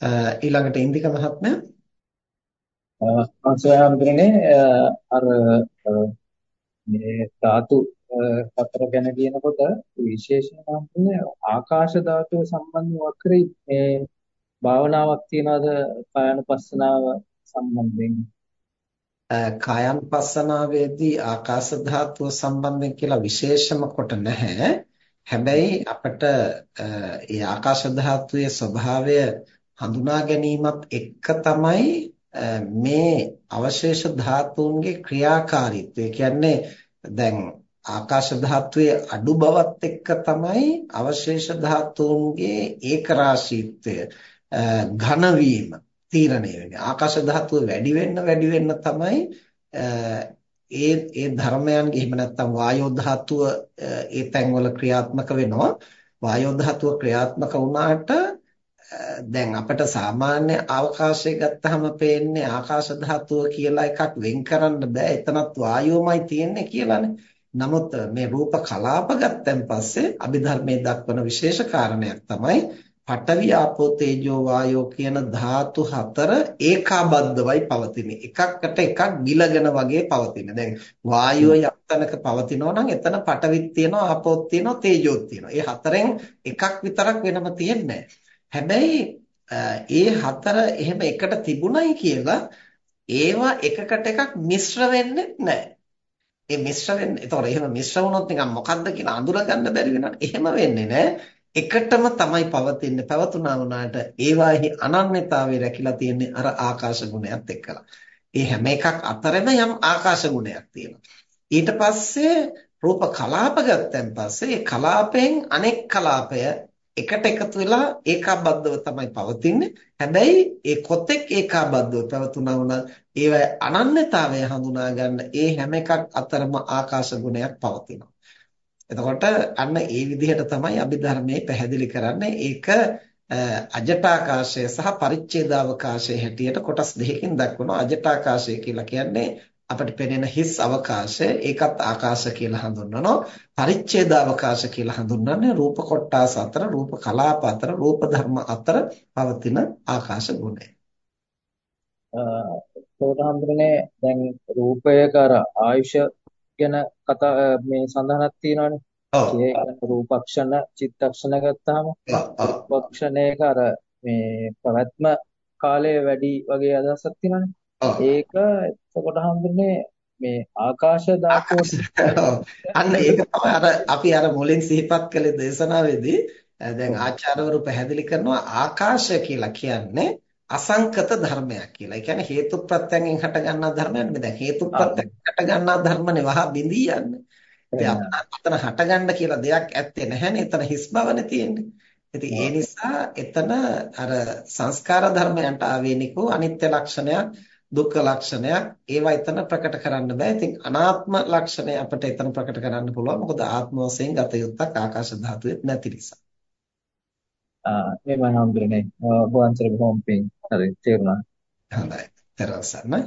ඊළඟට ඉන්දික මහත්මයා? අංශයන්ගනේ අර මේ ධාතු හතර ගැන කියනකොට විශේෂයෙන්ම හම්බුනේ ආකාශ ධාතුව සම්බන්ධව වක්‍රේ මේ භාවනාවක් තියනවාද? කායනුපස්සනාව සම්බන්ධයෙන්. කායනුපස්සනාවේදී ආකාශ ධාතුව සම්බන්ධයෙන් කියලා විශේෂම කොට නැහැ. හැබැයි අපිට ඒ ආකාශ ධාතුවේ ස්වභාවය හඳුනා ගැනීමත් එක්ක තමයි මේ අවශේෂ ධාතුන්ගේ ක්‍රියාකාරීත්වය. කියන්නේ දැන් ආකාශ ධාතුවේ අඩු බවත් එක්ක තමයි අවශේෂ ධාතුන්ගේ ඒකරාශීත්වය ඝන වීම තීරණය වෙන්නේ. ආකාශ ධාතුව වැඩි වෙන්න වැඩි වෙන්න තමයි ඒ ඒ ධර්මයන්ගේ එහෙම නැත්නම් වායෝ ධාතුව ඒ තැන්වල ක්‍රියාත්මක වෙනවා. වායෝ ධාතුව ක්‍රියාත්මක වුණාට දැන් අපිට සාමාන්‍ය අවකාශය ගත්තාම පේන්නේ ආකාශ ධාතුව කියලා එකක් වෙන් කරන්න බෑ. එතනත් වායුවමයි තියෙන්නේ කියලානේ. නමුත් මේ රූප කලාප ගත්තන් පස්සේ අභිධර්මයේ දක්වන විශේෂ කාරණයක් තමයි පඨවි ආපෝ තේජෝ වායෝ කියන ධාතු හතර ඒකාබද්ධවයි පවතින්නේ. එකකට එකක් ගිලගෙන වගේ පවතින. දැන් වායුව යම්තනක පවතිනවා නම් එතන පඨවිත් තියෙනවා ආපෝත් තියෙනවා තේජෝත් තියෙනවා. ඒ හතරෙන් එකක් විතරක් වෙනම තියෙන්නේ හැබැයි ඒ හතර එහෙම එකට තිබුණයි කියලා ඒවා එකකට එකක් මිශ්‍ර වෙන්නේ නැහැ. ඒ මිශ්‍ර වෙන්නේ එතකොට එහෙම මිශ්‍ර වුණොත් නිකන් මොකද්ද කියලා අඳුරගන්න බැරි වෙනවා. එහෙම වෙන්නේ නැහැ. එකටම තමයි පවතින්නේ. පවතුනා වුණාට ඒවාෙහි අනන්‍යතාවය රැකිලා තියෙන්නේ අර ආකාශ ගුණයත් එක්කලා. ඒ හැම එකක් අතරෙම යම් ආකාශ ගුණයක් තියෙනවා. ඊට පස්සේ රූප කලාප ගත්තන් පස්සේ ඒ කලාපයෙන් අනෙක් කලාපය එකට එකතු වෙලා ඒකාබද්ධව තමයි පවතින්නේ. හැබැයි ඒ කොතෙක් ඒකාබද්ධව පැවතුනා වුණා ඒවයි අනන්‍යතාවය හඳුනා ගන්න ඒ හැම එකක් අතරම ආකාශ ගුණයක් පවතිනවා. එතකොට අන්න ඒ විදිහට තමයි අභිධර්මයේ පැහැදිලි කරන්නේ. ඒක අජටාකාශය සහ පරිච්ඡේදාවකාශය හැටියට කොටස් දෙකකින් දක්වනවා. අජටාකාශය කියලා කියන්නේ අපිට පෙනෙන හිස් අවකාශය ඒකත් ආකාශ කියලා හඳුන්වනවා පරිච්ඡේද අවකාශ කියලා හඳුන්වන්නේ රූප කොටස් අතර රූප කලාප අතර රූප ධර්ම අතර පවතින ආකාශ ගුණය. ඒකට හඳුනන්නේ දැන් රූපයක අර ආයුෂ ගැන කතා මේ සඳහනක් තියෙනවානේ. ඔව්. ඒ රූපක්ෂණ චිත්තක්ෂණ ගත්තාම රූපක්ෂණයක අර මේ ප්‍රවැත්ම කාලය වැඩි වගේ අදහසක් තියෙනවානේ. ඒක එතකොට හම්බුනේ මේ ආකාශ ධාතුව අන්න ඒක තමයි අර අපි අර මුලින් සිහිපත් කළේ දේශනාවේදී දැන් ආචාර්යවරු පැහැදිලි කරනවා ආකාශය කියලා කියන්නේ අසංකත ධර්මයක් කියලා. ඒ කියන්නේ හේතු ප්‍රත්‍යයෙන් හට ගන්නා ධර්මයක් නෙමෙයි. දැන් හේතු ප්‍රත්‍යයෙන් හට ගන්නා ධර්මනේ වහ බිඳී යන්නේ. ඉතින් අතන හට ගන්න කියලා දෙයක් ඇත්තේ නැහැනේ. එතන හිස් බවනේ තියෙන්නේ. ඉතින් ඒ නිසා එතන අර සංස්කාර ධර්මයන්ට ආවේනිකෝ අනිත්‍ය ලක්ෂණයක් දුක්ඛ ලක්ෂණයක් ඒවා එතන ප්‍රකට කරන්න බෑ. ඉතින් අනාත්ම ලක්ෂණය අපිට එතන ප්‍රකට කරන්න පුළුවන්. මොකද ආත්ම වශයෙන් ගත යුත්තක් ආකාශ ධාතුවේ නැති නිසා. ආ මේ මම හඳුරන්නේ වංශර බොම්පින් හරි තේරුණා. හොඳයි. තරවසන්න.